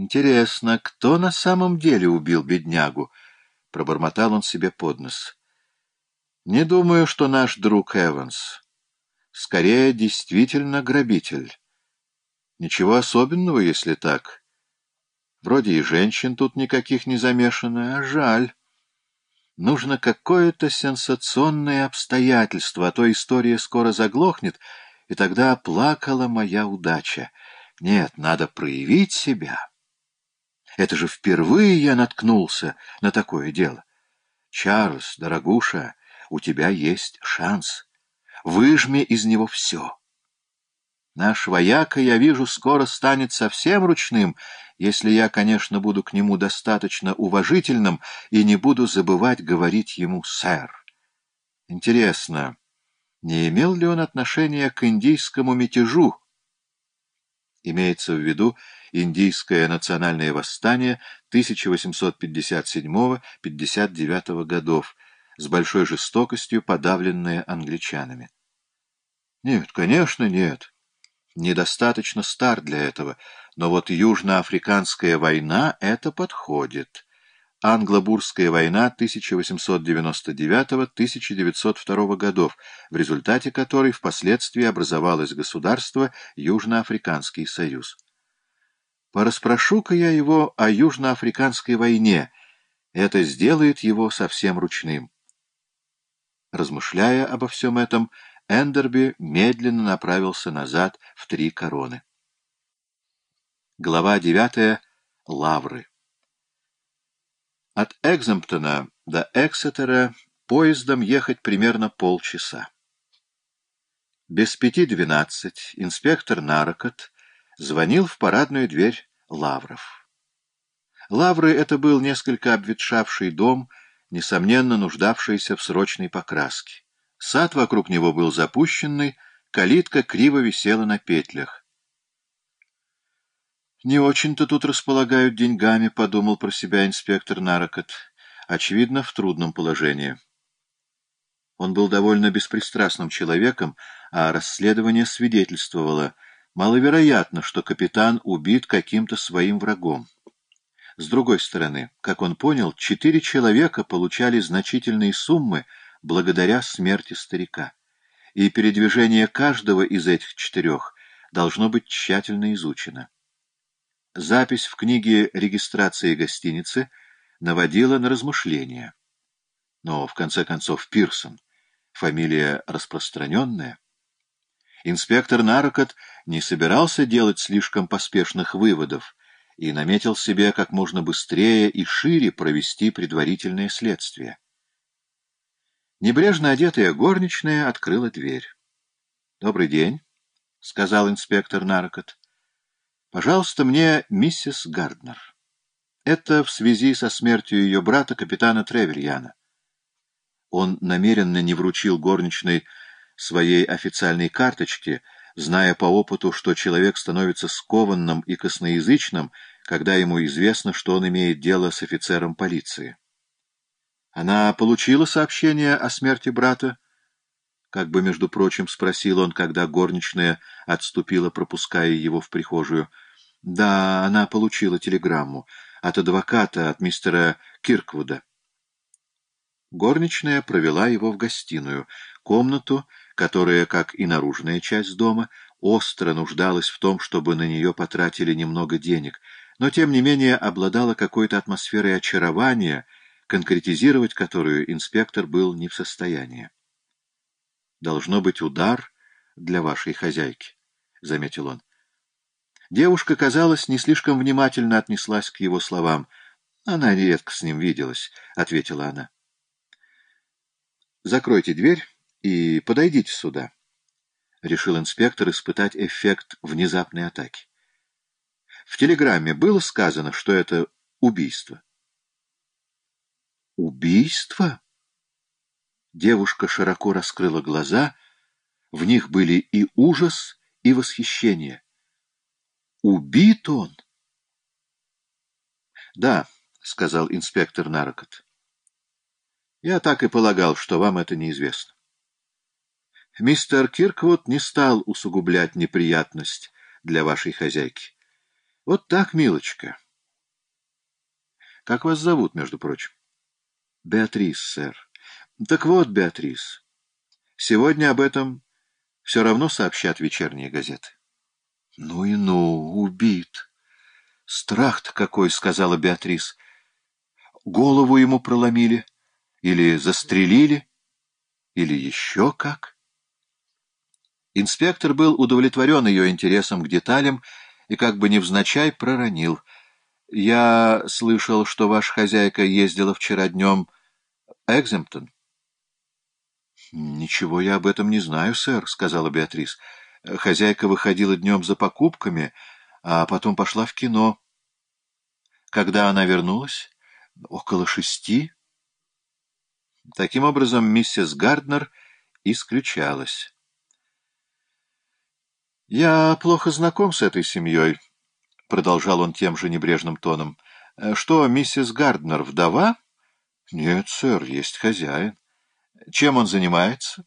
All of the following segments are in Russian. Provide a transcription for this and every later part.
Интересно, кто на самом деле убил беднягу? Пробормотал он себе под нос. Не думаю, что наш друг Эванс. Скорее, действительно грабитель. Ничего особенного, если так. Вроде и женщин тут никаких не замешано, а жаль. Нужно какое-то сенсационное обстоятельство, а то история скоро заглохнет, и тогда плакала моя удача. Нет, надо проявить себя. Это же впервые я наткнулся на такое дело. Чарльз, дорогуша, у тебя есть шанс. Выжми из него все. Наш вояка, я вижу, скоро станет совсем ручным, если я, конечно, буду к нему достаточно уважительным и не буду забывать говорить ему «сэр». Интересно, не имел ли он отношения к индийскому мятежу? Имеется в виду Индийское национальное восстание 1857-59 годов, с большой жестокостью подавленное англичанами. Нет, конечно, нет. Недостаточно стар для этого, но вот Южноафриканская война — это подходит. Англо-Бурская война 1899-1902 годов, в результате которой впоследствии образовалось государство Южноафриканский союз. Пораспрошу-ка я его о Южноафриканской войне, это сделает его совсем ручным. Размышляя обо всем этом, Эндерби медленно направился назад в три короны. Глава девятая. Лавры. От Экземптона до Эксетера поездом ехать примерно полчаса. Без пяти двенадцать инспектор Нарокот звонил в парадную дверь Лавров. Лавры — это был несколько обветшавший дом, несомненно, нуждавшийся в срочной покраске. Сад вокруг него был запущенный, калитка криво висела на петлях. «Не очень-то тут располагают деньгами», — подумал про себя инспектор Нарокот. «Очевидно, в трудном положении». Он был довольно беспристрастным человеком, а расследование свидетельствовало. Маловероятно, что капитан убит каким-то своим врагом. С другой стороны, как он понял, четыре человека получали значительные суммы благодаря смерти старика, и передвижение каждого из этих четырех должно быть тщательно изучено. Запись в книге регистрации гостиницы наводила на размышления. Но, в конце концов, Пирсон — фамилия распространенная. Инспектор Нарокот не собирался делать слишком поспешных выводов, и наметил себе как можно быстрее и шире провести предварительное следствие. Небрежно одетая горничная открыла дверь. — Добрый день, — сказал инспектор Наркот. — Пожалуйста, мне миссис Гарднер. Это в связи со смертью ее брата, капитана Тревельяна. Он намеренно не вручил горничной своей официальной карточки, зная по опыту, что человек становится скованным и косноязычным, когда ему известно, что он имеет дело с офицером полиции. Она получила сообщение о смерти брата? Как бы, между прочим, спросил он, когда горничная отступила, пропуская его в прихожую. Да, она получила телеграмму от адвоката, от мистера Кирквуда. Горничная провела его в гостиную, комнату, которая, как и наружная часть дома, остро нуждалась в том, чтобы на нее потратили немного денег, но, тем не менее, обладала какой-то атмосферой очарования, конкретизировать которую инспектор был не в состоянии. «Должно быть удар для вашей хозяйки», — заметил он. Девушка, казалось, не слишком внимательно отнеслась к его словам. «Она редко с ним виделась», — ответила она. «Закройте дверь и подойдите сюда», — решил инспектор испытать эффект внезапной атаки. В телеграмме было сказано, что это убийство. Убийство? Девушка широко раскрыла глаза, в них были и ужас, и восхищение. Убит он? Да, сказал инспектор Нарокот. Я так и полагал, что вам это неизвестно. Мистер Кирквуд не стал усугублять неприятность для вашей хозяйки. Вот так, милочка. Как вас зовут, между прочим? Беатрис, сэр. Так вот, Беатрис, сегодня об этом все равно сообщат вечерние газеты. Ну и ну, убит. Страх-то какой, сказала Беатрис. Голову ему проломили, или застрелили, или еще как. Инспектор был удовлетворен ее интересом к деталям и как бы невзначай проронил. «Я слышал, что ваша хозяйка ездила вчера днем Экземптон». «Ничего я об этом не знаю, сэр», — сказала Беатрис. «Хозяйка выходила днем за покупками, а потом пошла в кино». «Когда она вернулась?» «Около шести». Таким образом, миссис Гарднер исключалась. «Я плохо знаком с этой семьей», — продолжал он тем же небрежным тоном. «Что, миссис Гарднер вдова?» «Нет, сэр, есть хозяин». Чем он занимается?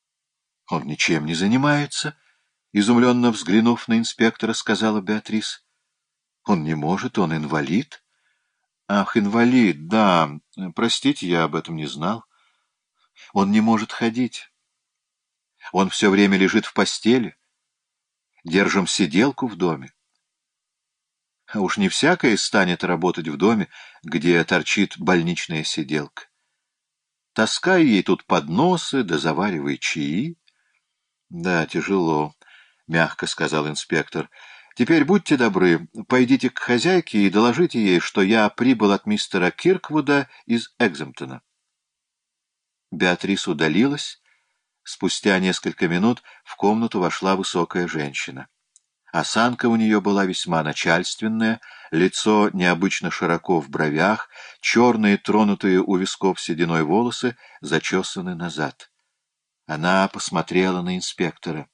— Он ничем не занимается, — изумленно взглянув на инспектора, сказала Беатрис. — Он не может, он инвалид. — Ах, инвалид, да. Простите, я об этом не знал. Он не может ходить. Он все время лежит в постели. Держим сиделку в доме. А уж не всякое станет работать в доме, где торчит больничная сиделка. Таскай ей тут подносы, да заваривай чаи. — Да, тяжело, — мягко сказал инспектор. — Теперь будьте добры, пойдите к хозяйке и доложите ей, что я прибыл от мистера Кирквуда из Экземптона. Беатрис удалилась. Спустя несколько минут в комнату вошла высокая женщина. Осанка у нее была весьма начальственная, лицо необычно широко в бровях, черные, тронутые у висков сединой волосы, зачесаны назад. Она посмотрела на инспектора.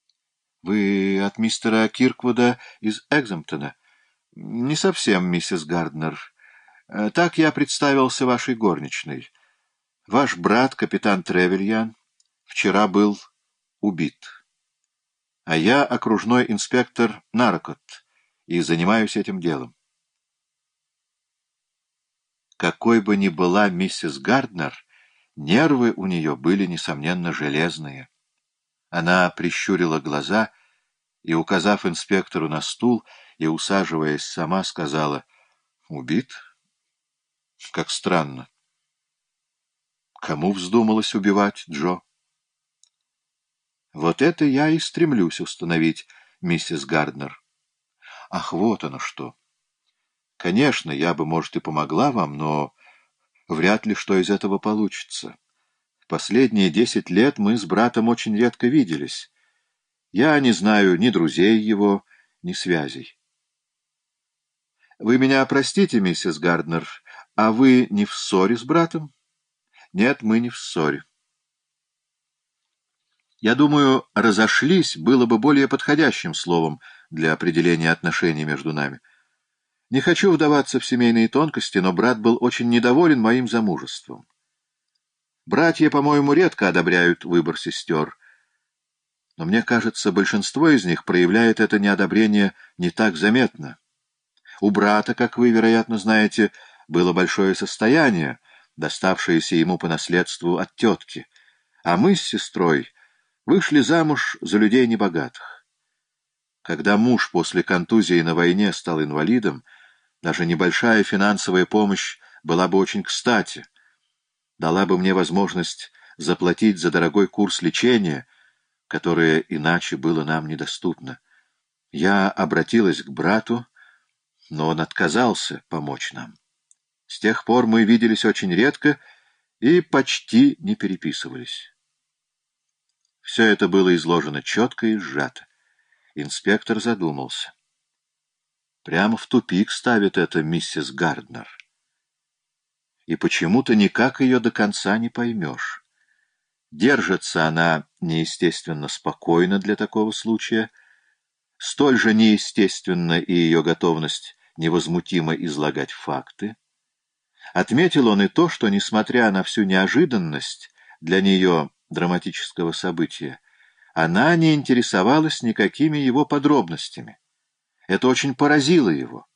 — Вы от мистера Кирквуда из Экземптона? — Не совсем, миссис Гарднер. Так я представился вашей горничной. Ваш брат, капитан Тревельян, вчера был убит а я окружной инспектор Наркот и занимаюсь этим делом. Какой бы ни была миссис Гарднер, нервы у нее были, несомненно, железные. Она прищурила глаза и, указав инспектору на стул и усаживаясь сама, сказала «Убит? Как странно. Кому вздумалось убивать Джо?» Вот это я и стремлюсь установить, миссис Гарднер. Ах, вот оно что. Конечно, я бы, может, и помогла вам, но вряд ли что из этого получится. Последние десять лет мы с братом очень редко виделись. Я не знаю ни друзей его, ни связей. Вы меня простите, миссис Гарднер, а вы не в ссоре с братом? Нет, мы не в ссоре. Я думаю, «разошлись» было бы более подходящим словом для определения отношений между нами. Не хочу вдаваться в семейные тонкости, но брат был очень недоволен моим замужеством. Братья, по-моему, редко одобряют выбор сестер, но мне кажется, большинство из них проявляет это неодобрение не так заметно. У брата, как вы, вероятно, знаете, было большое состояние, доставшееся ему по наследству от тетки, а мы с сестрой вышли замуж за людей небогатых. Когда муж после контузии на войне стал инвалидом, даже небольшая финансовая помощь была бы очень кстати, дала бы мне возможность заплатить за дорогой курс лечения, которое иначе было нам недоступно. Я обратилась к брату, но он отказался помочь нам. С тех пор мы виделись очень редко и почти не переписывались. Все это было изложено четко и сжато. Инспектор задумался. Прямо в тупик ставит это миссис Гарднер. И почему-то никак ее до конца не поймешь. Держится она неестественно спокойно для такого случая, столь же неестественна и ее готовность невозмутимо излагать факты. Отметил он и то, что, несмотря на всю неожиданность, для нее драматического события, она не интересовалась никакими его подробностями. Это очень поразило его.